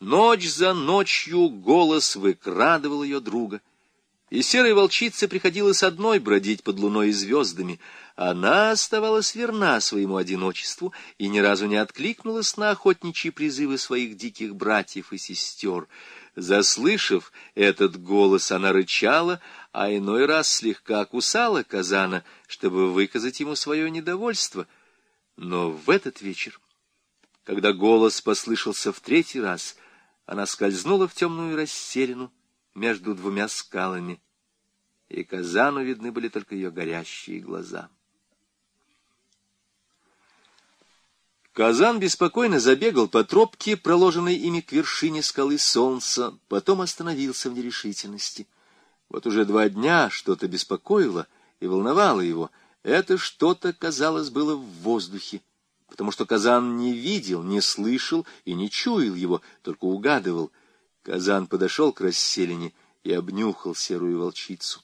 Ночь за ночью голос выкрадывал ее друга. И серой волчице приходилось одной бродить под луной и звездами. Она оставалась верна своему одиночеству и ни разу не откликнулась на охотничьи призывы своих диких братьев и сестер. Заслышав этот голос, она рычала, а иной раз слегка кусала казана, чтобы выказать ему свое недовольство. Но в этот вечер, когда голос послышался в третий раз, она скользнула в темную расселину, между двумя скалами, и Казану видны были только ее горящие глаза. Казан беспокойно забегал по тропке, проложенной ими к вершине скалы солнца, потом остановился в нерешительности. Вот уже два дня что-то беспокоило и волновало его. Это что-то, казалось, было в воздухе, потому что Казан не видел, не слышал и не чуял его, только угадывал — Казан подошел к расселине и обнюхал серую волчицу.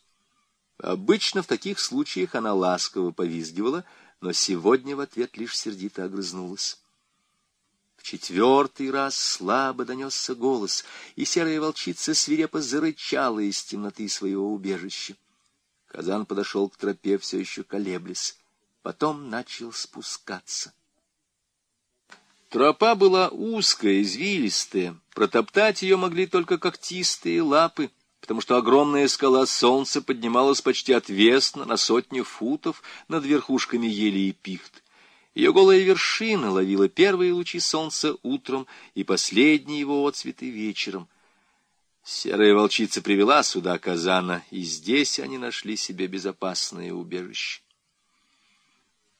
Обычно в таких случаях она ласково повизгивала, но сегодня в ответ лишь сердито огрызнулась. В четвертый раз слабо донесся голос, и серая волчица свирепо зарычала из темноты своего убежища. Казан подошел к тропе, все еще колеблясь, потом начал спускаться. Тропа была узкая, извилистая, протоптать ее могли только когтистые лапы, потому что огромная скала солнца поднималась почти отвесно на сотню футов над верхушками ели и пихт. Ее голая вершина ловила первые лучи солнца утром и последние его отцветы вечером. Серая волчица привела сюда казана, и здесь они нашли себе безопасное убежище.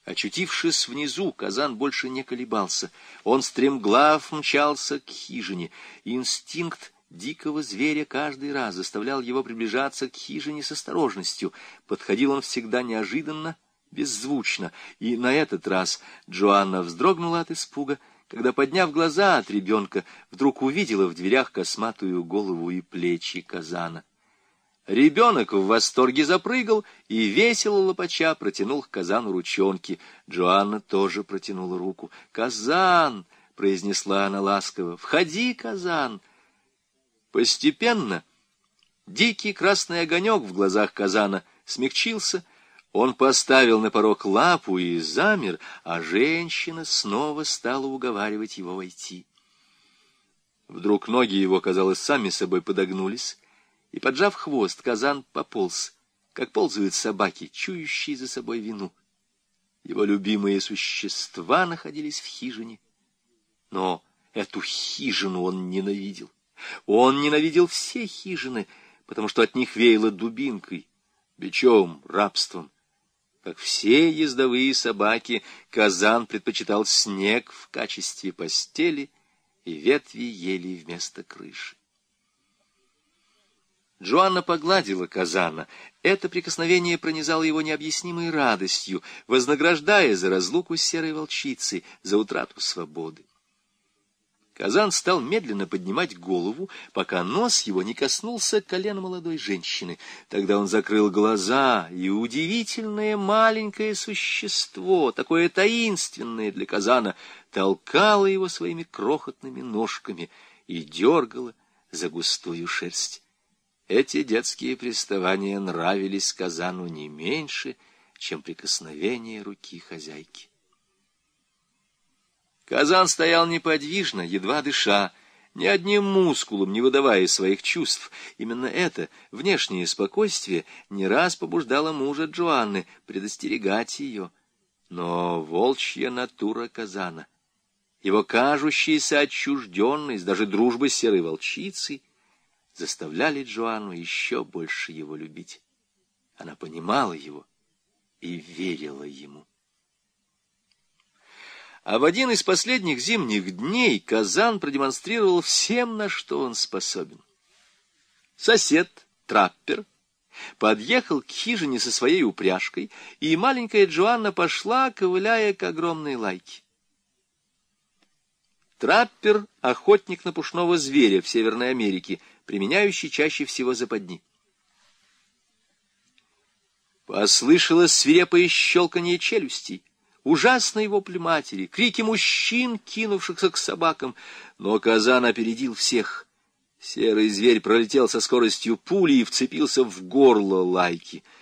Очутившись внизу, казан больше не колебался. Он стремглав мчался к хижине. Инстинкт дикого зверя каждый раз заставлял его приближаться к хижине с осторожностью. Подходил он всегда неожиданно, беззвучно, и на этот раз Джоанна вздрогнула от испуга, когда, подняв глаза от ребенка, вдруг увидела в дверях косматую голову и плечи казана. Ребенок в восторге запрыгал и, весело лопача, протянул к казану ручонки. Джоанна тоже протянула руку. «Казан!» — произнесла она ласково. «Входи, казан!» Постепенно дикий красный огонек в глазах казана смягчился, он поставил на порог лапу и замер, а женщина снова стала уговаривать его войти. Вдруг ноги его, казалось, сами собой подогнулись, и, поджав хвост, казан пополз, как ползают собаки, чующие за собой вину. Его любимые существа находились в хижине, но эту хижину он ненавидел. Он ненавидел все хижины, потому что от них веяло дубинкой, бичом, рабством. Как все ездовые собаки, казан предпочитал снег в качестве постели и ветви ели вместо крыши. Джоанна погладила казана. Это прикосновение пронизало его необъяснимой радостью, вознаграждая за разлуку с серой волчицей, за утрату свободы. Казан стал медленно поднимать голову, пока нос его не коснулся колена молодой женщины. Тогда он закрыл глаза, и удивительное маленькое существо, такое таинственное для Казана, толкало его своими крохотными ножками и дергало за густую шерсть. Эти детские приставания нравились Казану не меньше, чем прикосновение руки хозяйки. Казан стоял неподвижно, едва дыша, ни одним мускулом не выдавая своих чувств. Именно это, внешнее спокойствие, не раз побуждало мужа Джоанны предостерегать ее. Но волчья натура Казана, его кажущаяся отчужденность, даже дружба с серой волчицей, заставляли Джоанну еще больше его любить. Она понимала его и верила ему. А в один из последних зимних дней Казан продемонстрировал всем, на что он способен. Сосед, траппер, подъехал к хижине со своей упряжкой, и маленькая Джоанна пошла, ковыляя к огромной лайке. Траппер — охотник на пушного зверя в Северной Америке — применяющий чаще всего западни. Послышалось свирепое щелканье челюстей. ужасные вопли матери, крики мужчин, кинувшихся к собакам. Но Казан опередил всех. Серый зверь пролетел со скоростью пули и вцепился в горло лайки —